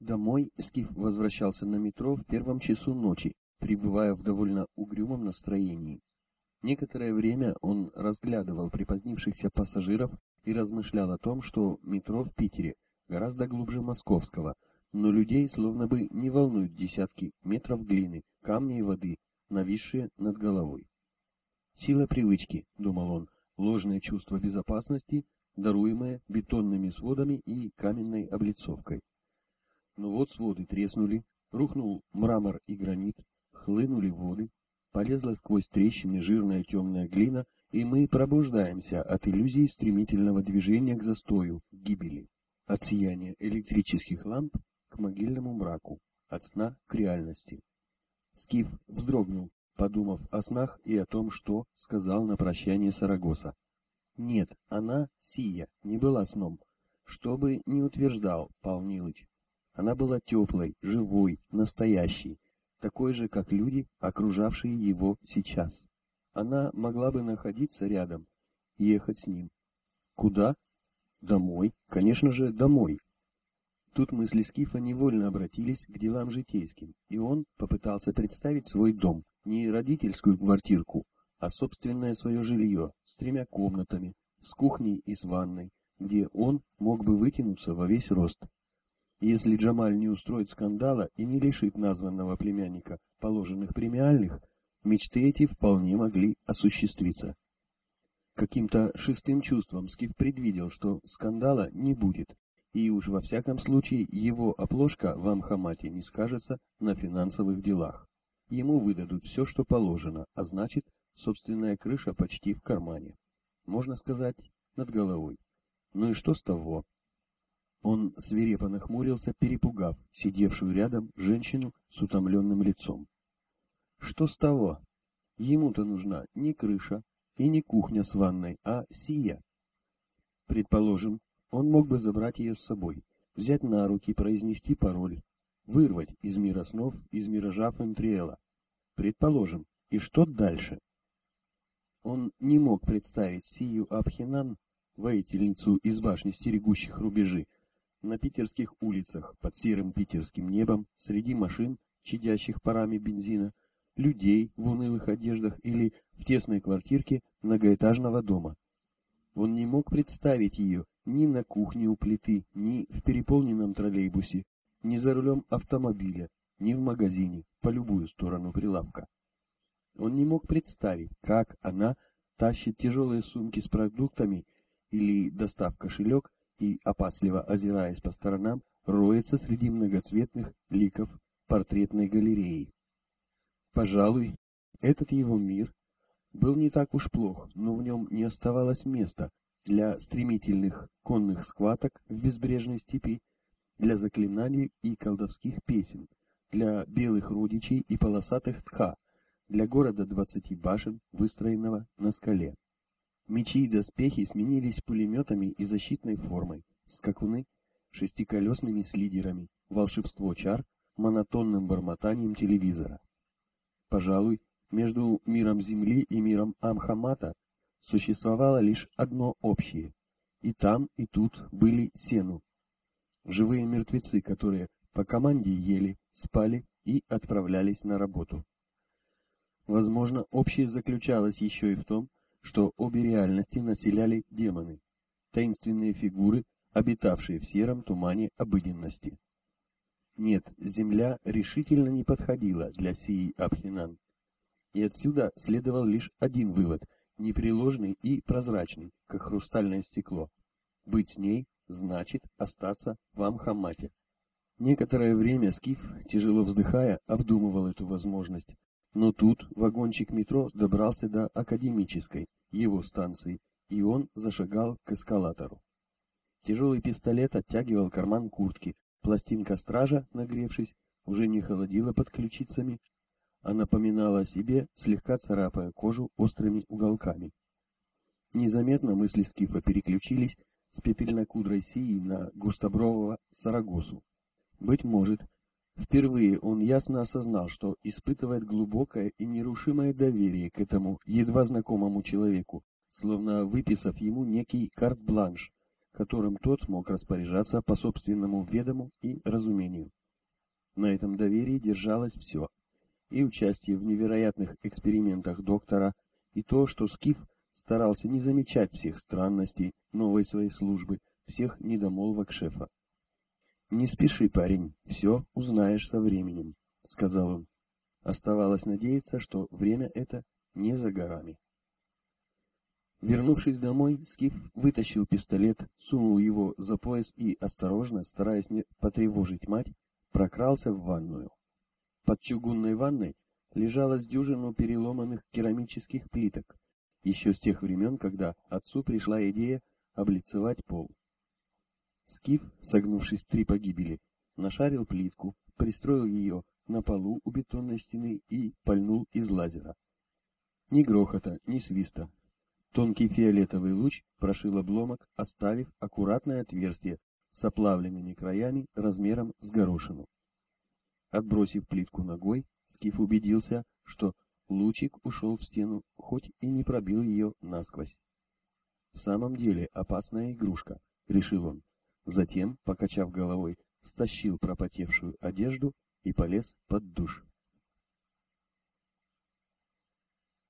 Домой Скиф возвращался на метро в первом часу ночи, пребывая в довольно угрюмом настроении. Некоторое время он разглядывал припозднившихся пассажиров и размышлял о том, что метро в Питере гораздо глубже московского, но людей словно бы не волнуют десятки метров глины, камня и воды, нависшие над головой. Сила привычки, думал он, ложное чувство безопасности, даруемое бетонными сводами и каменной облицовкой. Но вот своды треснули, рухнул мрамор и гранит, хлынули воды, полезла сквозь трещины жирная темная глина, и мы пробуждаемся от иллюзии стремительного движения к застою, к гибели, от сияния электрических ламп к могильному мраку, от сна к реальности. Скиф вздрогнул, подумав о снах и о том, что сказал на прощание Сарагоса. Нет, она, Сия, не была сном, что бы ни утверждал Павел Нилыч. Она была теплой, живой, настоящей, такой же, как люди, окружавшие его сейчас. Она могла бы находиться рядом, ехать с ним. Куда? Домой, конечно же, домой. Тут мысли Скифа невольно обратились к делам житейским, и он попытался представить свой дом, не родительскую квартирку, а собственное свое жилье с тремя комнатами, с кухней и с ванной, где он мог бы вытянуться во весь рост. Если Джамаль не устроит скандала и не лишит названного племянника положенных премиальных, мечты эти вполне могли осуществиться. Каким-то шестым чувством Скиф предвидел, что скандала не будет, и уж во всяком случае его оплошка в Амхамате не скажется на финансовых делах. Ему выдадут все, что положено, а значит, собственная крыша почти в кармане. Можно сказать, над головой. Ну и что с того? Он свирепо нахмурился, перепугав сидевшую рядом женщину с утомленным лицом. Что с того? Ему-то нужна не крыша и не кухня с ванной, а сия. Предположим, он мог бы забрать ее с собой, взять на руки, произнести пароль, вырвать из мира снов, из миража Фентриэла. Предположим, и что дальше? Он не мог представить Сию Абхинан, воительницу из башни стерегущих рубежи, на питерских улицах, под серым питерским небом, среди машин, чадящих парами бензина, людей в унылых одеждах или в тесной квартирке многоэтажного дома. Он не мог представить ее ни на кухне у плиты, ни в переполненном троллейбусе, ни за рулем автомобиля, ни в магазине, по любую сторону прилавка. Он не мог представить, как она тащит тяжелые сумки с продуктами или, достав кошелек, и, опасливо озираясь по сторонам, роется среди многоцветных ликов портретной галереи. Пожалуй, этот его мир был не так уж плох, но в нем не оставалось места для стремительных конных схваток в безбрежной степи, для заклинаний и колдовских песен, для белых родичей и полосатых тха, для города двадцати башен, выстроенного на скале. Мечи и доспехи сменились пулеметами и защитной формой, скакуны — шестиколесными слидерами, волшебство чар — монотонным бормотанием телевизора. Пожалуй, между миром Земли и миром Амхамата существовало лишь одно общее. И там, и тут были сену. Живые мертвецы, которые по команде ели, спали и отправлялись на работу. Возможно, общее заключалось еще и в том, что обе реальности населяли демоны, таинственные фигуры, обитавшие в сером тумане обыденности. Нет, земля решительно не подходила для сии Абхинан. И отсюда следовал лишь один вывод, непреложный и прозрачный, как хрустальное стекло. Быть с ней значит остаться в Амхамате. Некоторое время Скиф, тяжело вздыхая, обдумывал эту возможность, но тут вагончик метро добрался до академической, его станции, и он зашагал к эскалатору. Тяжелый пистолет оттягивал карман куртки, пластинка стража, нагревшись, уже не холодила под ключицами, а напоминала о себе, слегка царапая кожу острыми уголками. Незаметно мысли Скифа переключились с пепельно-кудрой Сии на густобрового Сарагосу. Быть может, Впервые он ясно осознал, что испытывает глубокое и нерушимое доверие к этому едва знакомому человеку, словно выписав ему некий карт-бланш, которым тот мог распоряжаться по собственному ведому и разумению. На этом доверии держалось все, и участие в невероятных экспериментах доктора, и то, что Скиф старался не замечать всех странностей новой своей службы, всех недомолвок шефа. «Не спеши, парень, все узнаешь со временем», — сказал он. Оставалось надеяться, что время это не за горами. Вернувшись домой, Скиф вытащил пистолет, сунул его за пояс и, осторожно, стараясь не потревожить мать, прокрался в ванную. Под чугунной ванной лежало с дюжину переломанных керамических плиток, еще с тех времен, когда отцу пришла идея облицевать пол. Скиф, согнувшись в три погибели, нашарил плитку, пристроил ее на полу у бетонной стены и пальнул из лазера. Ни грохота, ни свиста. Тонкий фиолетовый луч прошил обломок, оставив аккуратное отверстие с оплавленными краями размером с горошину. Отбросив плитку ногой, Скиф убедился, что лучик ушел в стену, хоть и не пробил ее насквозь. В самом деле опасная игрушка, решил он. Затем, покачав головой, стащил пропотевшую одежду и полез под душ.